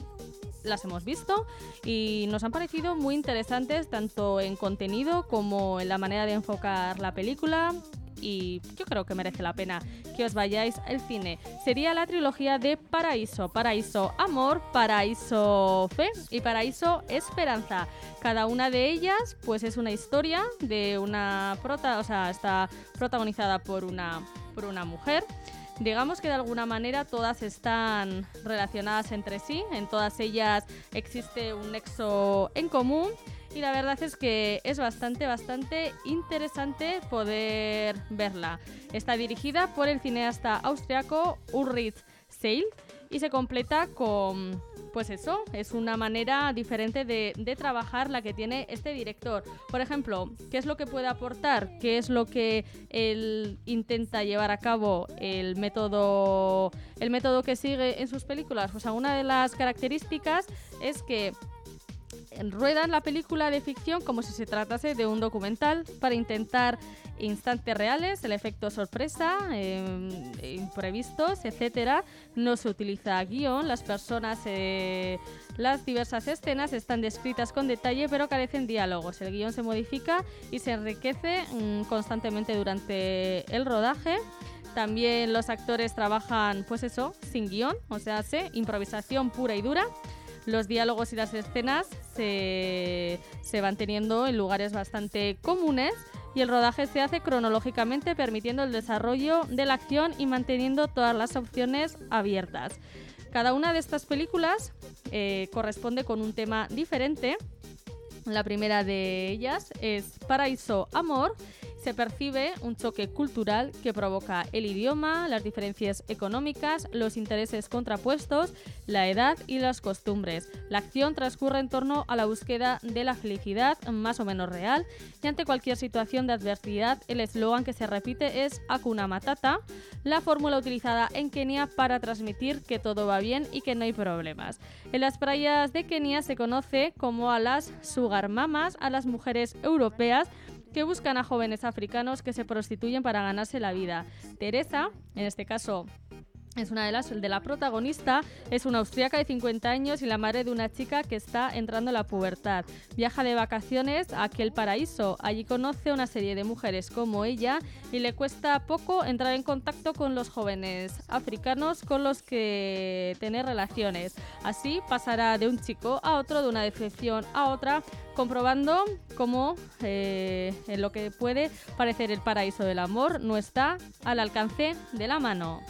las hemos visto y nos han parecido muy interesantes tanto en contenido como en la manera de enfocar la película y yo creo que merece la pena que os vayáis al cine. Sería la trilogía de Paraíso, Paraíso Amor, Paraíso Fe y Paraíso Esperanza. Cada una de ellas pues es una historia de una prota, o sea, está protagonizada por una por una mujer Digamos que de alguna manera todas están relacionadas entre sí, en todas ellas existe un nexo en común y la verdad es que es bastante, bastante interesante poder verla. Está dirigida por el cineasta austriaco Ulrich Seil y se completa con, pues eso, es una manera diferente de, trabajar la que tiene este director. Por ejemplo, ¿qué es lo que puede aportar? ¿Qué es lo que él intenta llevar a cabo? El método, el método que sigue en sus películas. Pues una de las características es que ruedan la película de ficción como si se tratase de un documental para intentar instantes reales, el efecto sorpresa, eh, imprevistos, etcétera. No se utiliza guion, las personas, eh, las diversas escenas están descritas con detalle pero carecen diálogos. El guion se modifica y se enriquece mm, constantemente durante el rodaje. También los actores trabajan, pues eso, sin guion, o sea, hace improvisación pura y dura. Los diálogos y las escenas se, se van teniendo en lugares bastante comunes y el rodaje se hace cronológicamente permitiendo el desarrollo de la acción y manteniendo todas las opciones abiertas. Cada una de estas películas eh, corresponde con un tema diferente. La primera de ellas es Paraíso Amor. Se percibe un choque cultural que provoca el idioma, las diferencias económicas, los intereses contrapuestos, la edad y las costumbres. La acción transcurre en torno a la búsqueda de la felicidad más o menos real y ante cualquier situación de adversidad el eslogan que se repite es Hakuna Matata, la fórmula utilizada en Kenia para transmitir que todo va bien y que no hay problemas. En las playas de Kenia se conoce como a las sugar mamas, a las mujeres europeas que buscan a jóvenes africanos que se prostituyen para ganarse la vida. Teresa, en este caso es una de las de la protagonista, es una austríaca de 50 años y la madre de una chica que está entrando en la pubertad. Viaja de vacaciones a aquel paraíso. Allí conoce una serie de mujeres como ella y le cuesta poco entrar en contacto con los jóvenes africanos con los que tener relaciones. Así pasará de un chico a otro, de una decepción a otra, comprobando cómo eh, en lo que puede parecer el paraíso del amor no está al alcance de la mano.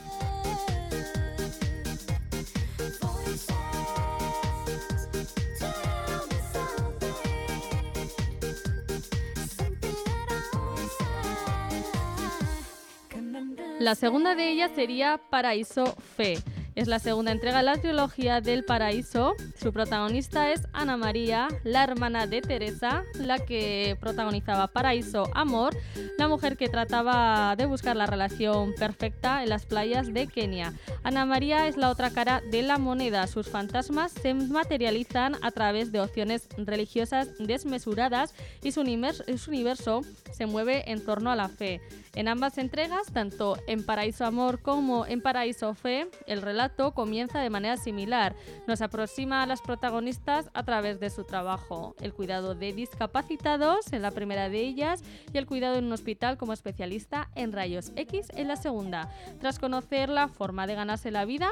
La segunda de ellas sería Paraíso Fe. Es la segunda entrega de la trilogía del Paraíso. Su protagonista es Ana María, la hermana de Teresa, la que protagonizaba Paraíso Amor, la mujer que trataba de buscar la relación perfecta en las playas de Kenia. Ana María es la otra cara de la moneda. Sus fantasmas se materializan a través de opciones religiosas desmesuradas y su, universo, se mueve en torno a la fe. En ambas entregas, tanto en Paraíso Amor como en Paraíso Fe, el relato comienza de manera similar. Nos aproxima a las protagonistas a través de su trabajo, el cuidado de discapacitados en la primera de ellas y el cuidado en un hospital como especialista en rayos X en la segunda. Tras conocer la forma de ganarse la vida,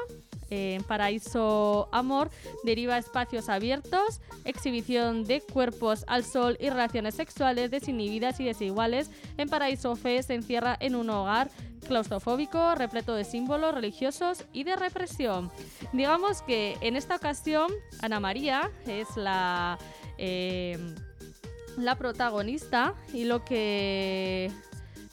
en Paraíso Amor deriva espacios abiertos, exhibición de cuerpos al sol y relaciones sexuales desinhibidas y desiguales. En Paraíso Fe se encierra en un hogar claustrofóbico, repleto de símbolos religiosos y de represión. Digamos que en esta ocasión Ana María es la, eh, la protagonista y lo que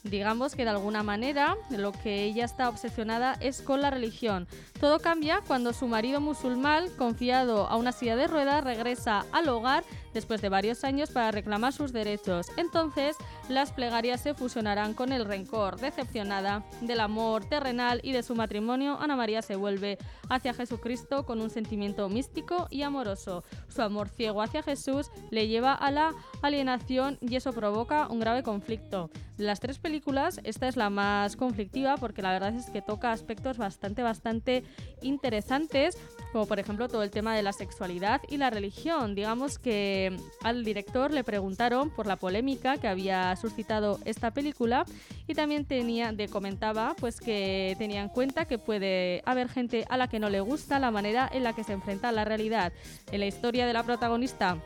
digamos que de alguna manera lo que ella está obsesionada es con la religión. Todo cambia cuando su marido musulmán, confiado a una silla de ruedas, regresa al hogar después de varios años para reclamar sus derechos. Entonces, las plegarias se fusionarán con el rencor. Decepcionada del amor terrenal y de su matrimonio, Ana María se vuelve hacia Jesucristo con un sentimiento místico y amoroso. Su amor ciego hacia Jesús le lleva a la alienación y eso provoca un grave conflicto. Las tres películas, esta es la más conflictiva porque la verdad es que toca aspectos bastante, bastante interesantes, como por ejemplo todo el tema de la sexualidad y la religión. Digamos que al director le preguntaron por la polémica que había suscitado esta película y también tenía, de, comentaba pues que tenía en cuenta que puede haber gente a la que no le gusta la manera en la que se enfrenta a la realidad. En la historia de la protagonista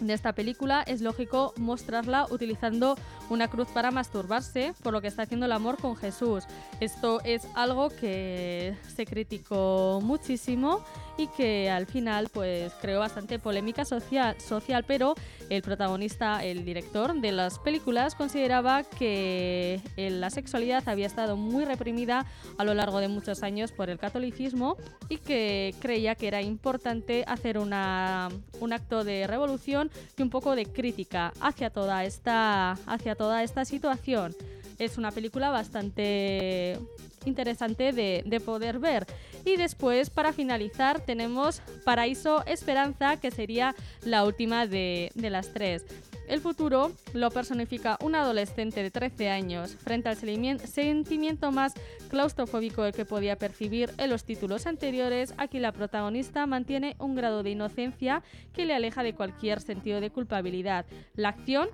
de esta película es lógico mostrarla utilizando una cruz para masturbarse por lo que está haciendo el amor con Jesús. Esto es algo que se criticó muchísimo y que al final pues creó bastante polémica social, social pero el protagonista, el director de las películas consideraba que eh, la sexualidad había estado muy reprimida a lo largo de muchos años por el catolicismo y que creía que era importante hacer una, un acto de revolución y un poco de crítica hacia toda esta, hacia toda esta situación. Es una película bastante interesante de, de poder ver. Y después, para finalizar, tenemos Paraíso Esperanza, que sería la última de, de las tres. El futuro lo personifica un adolescente de 13 años frente al sentimiento más claustrofóbico que podía percibir en los títulos anteriores. Aquí la protagonista mantiene un grado de inocencia que le aleja de cualquier sentido de culpabilidad. La acción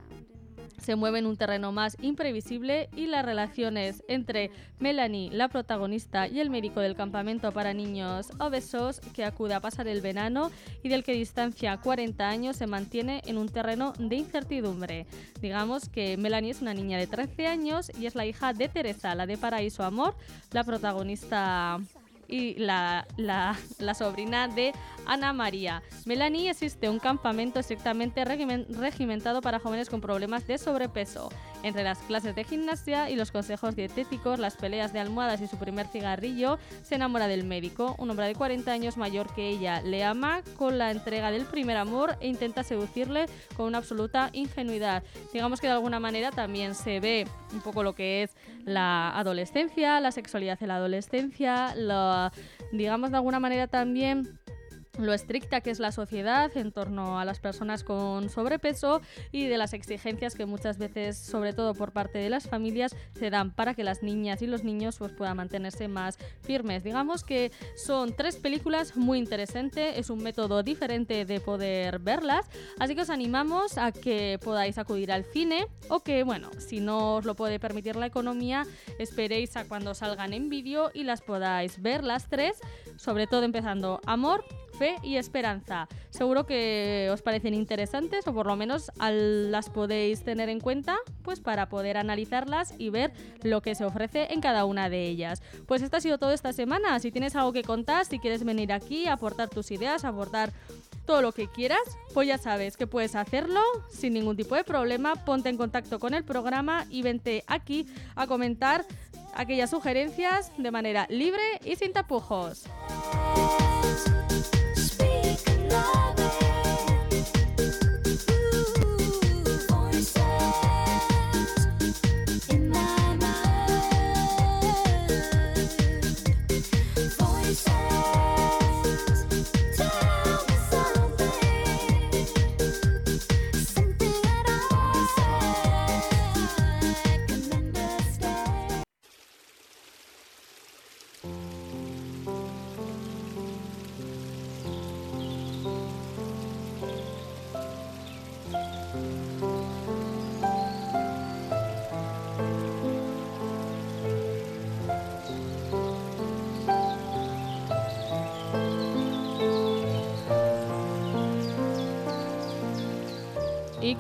se mueve en un terreno más imprevisible y las relaciones entre Melanie, la protagonista, y el médico del campamento para niños obesos que acude a pasar el verano y del que distancia 40 años se mantiene en un terreno de incertidumbre. Digamos que Melanie es una niña de 13 años y es la hija de Teresa, la de Paraíso Amor, la protagonista y la, la- la sobrina de Ana María. Melanie existe un campamento estrictamente regimen- regimentado para jóvenes con problemas de sobrepeso. Entre las clases de gimnasia y los consejos dietéticos, las peleas de almohadas y su primer cigarrillo, se enamora del médico, un hombre de 40 años mayor que ella. Le ama con la entrega del primer amor e intenta seducirle con una absoluta ingenuidad. Digamos que de alguna manera también se ve un poco lo que es la adolescencia, la sexualidad en la adolescencia, la- digamos de alguna manera también lo estricta que es la sociedad en torno a las personas con sobrepeso y de las exigencias que muchas veces, sobre todo por parte de las familias, se dan para que las niñas y los niños pues, puedan mantenerse más firmes. Digamos que son tres películas muy interesantes, es un método diferente de poder verlas, así que os animamos a que podáis acudir al cine o que, bueno, si no os lo puede permitir la economía, esperéis a cuando salgan en vídeo y las podáis ver las tres, sobre todo empezando Amor, Fe y Esperanza. Seguro que os parecen interesantes o por lo menos al- las podéis tener en cuenta pues para poder analizarlas y ver lo que se ofrece en cada una de ellas. Pues esto ha sido todo esta semana. Si tienes algo que contar, si quieres venir aquí, aportar tus ideas, aportar todo lo que quieras, pues ya sabes que puedes hacerlo sin ningún tipo de problema. Ponte en contacto con el programa y vente aquí a comentar aquellas sugerencias de manera libre y sin tapujos.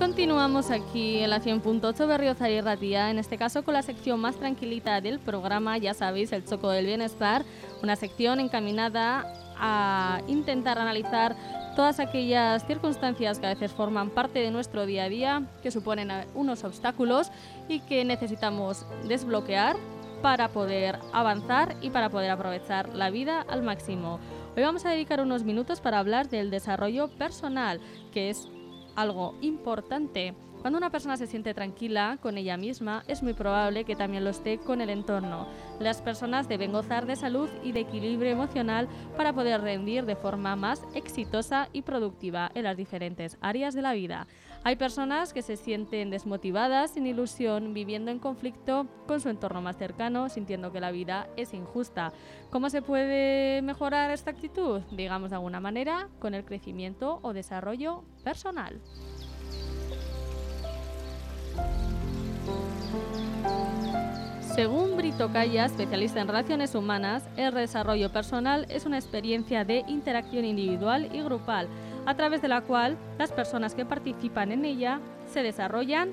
Continuamos aquí en la 100.8 Berriozar y Ratía, en este caso con la sección más tranquilita del programa, ya sabéis, el Choco del Bienestar, una sección encaminada a intentar analizar todas aquellas circunstancias que a veces forman parte de nuestro día a día, que suponen unos obstáculos y que necesitamos desbloquear para poder avanzar y para poder aprovechar la vida al máximo. Hoy vamos a dedicar unos minutos para hablar del desarrollo personal, que es algo importante. Cuando una persona se siente tranquila con ella misma, es muy probable que también lo esté con el entorno. Las personas deben gozar de salud y de equilibrio emocional para poder rendir de forma más exitosa y productiva en las diferentes áreas de la vida. Hay personas que se sienten desmotivadas, sin ilusión, viviendo en conflicto con su entorno más cercano, sintiendo que la vida es injusta. ¿Cómo se puede mejorar esta actitud? Digamos de alguna manera, con el crecimiento o desarrollo personal. Según Brito Calla, especialista en relaciones humanas, el desarrollo personal es una experiencia de interacción individual y grupal, a través de la cual las personas que participan en ella se desarrollan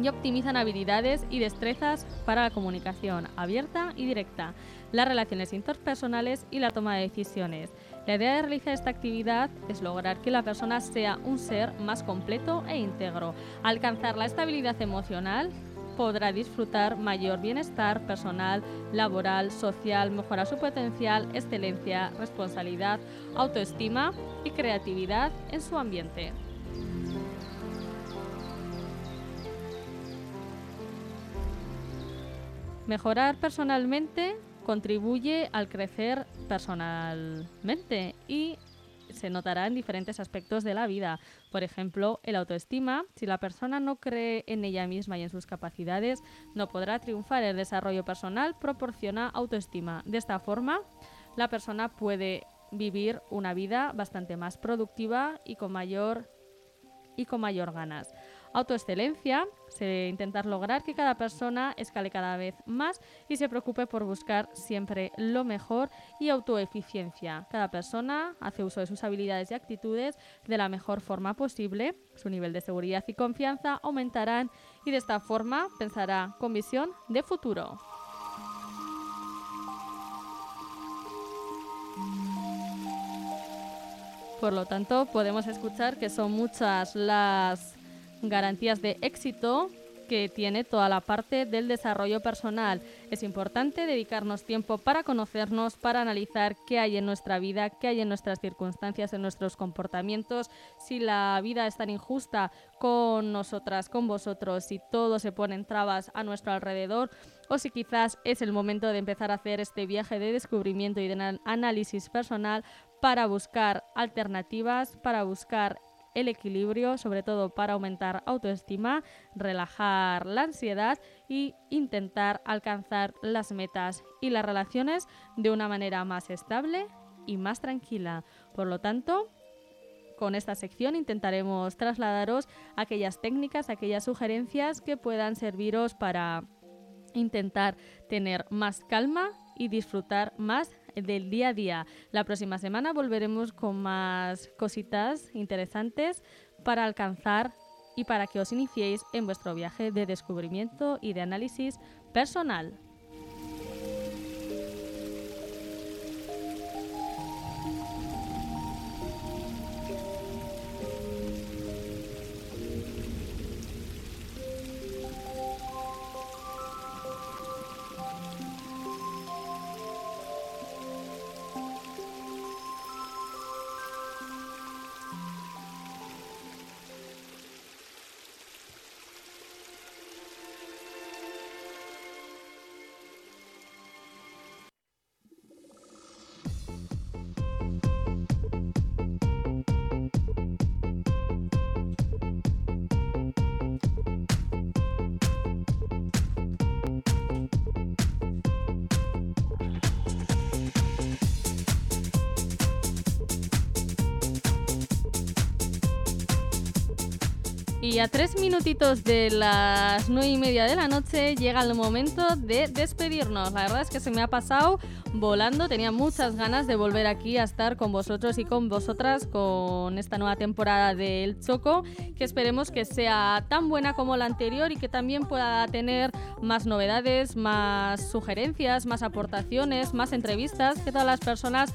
y optimizan habilidades y destrezas para la comunicación abierta y directa, las relaciones interpersonales y la toma de decisiones. La idea de realizar esta actividad es lograr que la persona sea un ser más completo e íntegro, alcanzar la estabilidad emocional, podrá disfrutar mayor bienestar personal, laboral, social, mejorar su potencial, excelencia, responsabilidad, autoestima y creatividad en su ambiente. Mejorar personalmente contribuye al crecer personalmente y se notará en diferentes aspectos de la vida. Por ejemplo, el autoestima. Si la persona no cree en ella misma y en sus capacidades, no podrá triunfar. El desarrollo personal proporciona autoestima. De esta forma, la persona puede vivir una vida bastante más productiva y con mayor y con mayor ganas. Autoexcelencia, se intentar lograr que cada persona escale cada vez más y se preocupe por buscar siempre lo mejor y autoeficiencia. Cada persona hace uso de sus habilidades y actitudes de la mejor forma posible. Su nivel de seguridad y confianza aumentarán y de esta forma pensará con visión de futuro. Por lo tanto, podemos escuchar que son muchas las garantías de éxito que tiene toda la parte del desarrollo personal. Es importante dedicarnos tiempo para conocernos, para analizar qué hay en nuestra vida, qué hay en nuestras circunstancias, en nuestros comportamientos, si la vida es tan injusta con nosotras, con vosotros, si todo se pone en trabas a nuestro alrededor o si quizás es el momento de empezar a hacer este viaje de descubrimiento y de análisis personal para buscar alternativas, para buscar el equilibrio, sobre todo para aumentar autoestima, relajar la ansiedad y intentar alcanzar las metas y las relaciones de una manera más estable y más tranquila. Por lo tanto, con esta sección intentaremos trasladaros aquellas técnicas, aquellas sugerencias que puedan serviros para intentar tener más calma y disfrutar más del día a día. La próxima semana volveremos con más cositas interesantes para alcanzar y para que os iniciéis en vuestro viaje de descubrimiento y de análisis personal. Y a tres minutitos de las nueve y media de la noche llega el momento de despedirnos. La verdad es que se me ha pasado volando. Tenía muchas ganas de volver aquí a estar con vosotros y con vosotras con esta nueva temporada del Choco, que esperemos que sea tan buena como la anterior y que también pueda tener más novedades, más sugerencias, más aportaciones, más entrevistas, que todas las personas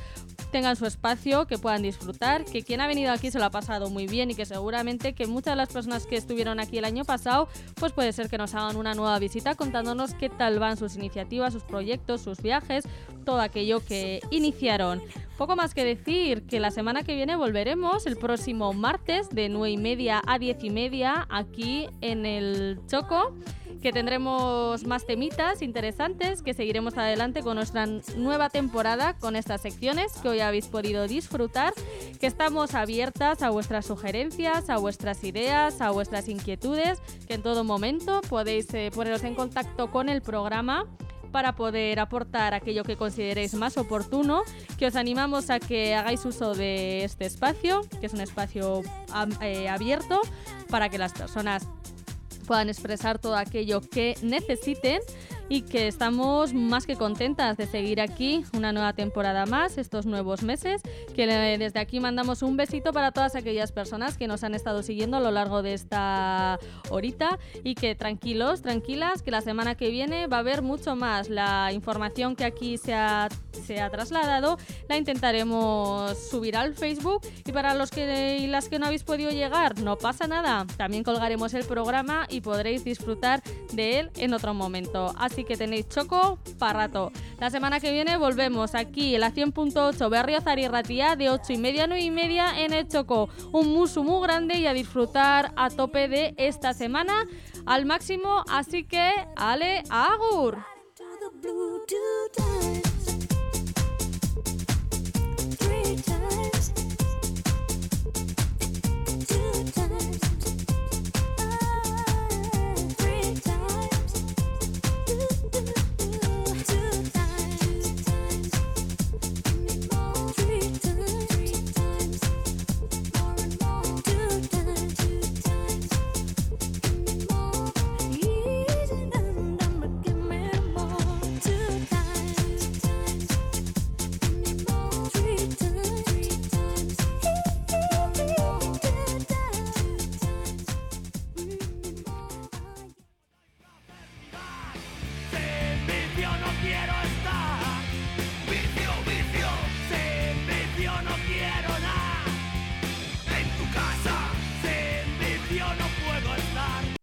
tengan su espacio, que puedan disfrutar, que quien ha venido aquí se lo ha pasado muy bien y que seguramente que muchas de las personas que estuvieron aquí el año pasado, pues puede ser que nos hagan una nueva visita contándonos qué tal van sus iniciativas, sus proyectos, sus viajes, todo aquello que iniciaron. Poco más que decir que la semana que viene volveremos el próximo martes de 9 y media a 10 y media aquí en el Choco que tendremos más temitas interesantes, que seguiremos adelante con nuestra nueva temporada con estas secciones que hoy habéis podido disfrutar, que estamos abiertas a vuestras sugerencias, a vuestras ideas, a vuestras inquietudes, que en todo momento podéis eh, poneros en contacto con el programa para poder aportar aquello que consideréis más oportuno, que os animamos a que hagáis uso de este espacio, que es un espacio eh, abierto para que las personas puedan expresar todo aquello que necesiten y que estamos más que contentas de seguir aquí una nueva temporada más, estos nuevos meses, que desde aquí mandamos un besito para todas aquellas personas que nos han estado siguiendo a lo largo de esta horita y que tranquilos, tranquilas, que la semana que viene va a haber mucho más. La información que aquí se ha, se ha trasladado la intentaremos subir al Facebook y para los que y las que no habéis podido llegar, no pasa nada. También colgaremos el programa y podréis disfrutar de él en otro momento. Así así que tenéis choco para rato. La semana que viene volvemos aquí en la 100.8 Berriozar y Ratía de 8 y media a 9 y media en el Choco. Un musu muy grande y a disfrutar a tope de esta semana al máximo, así que ale agur. times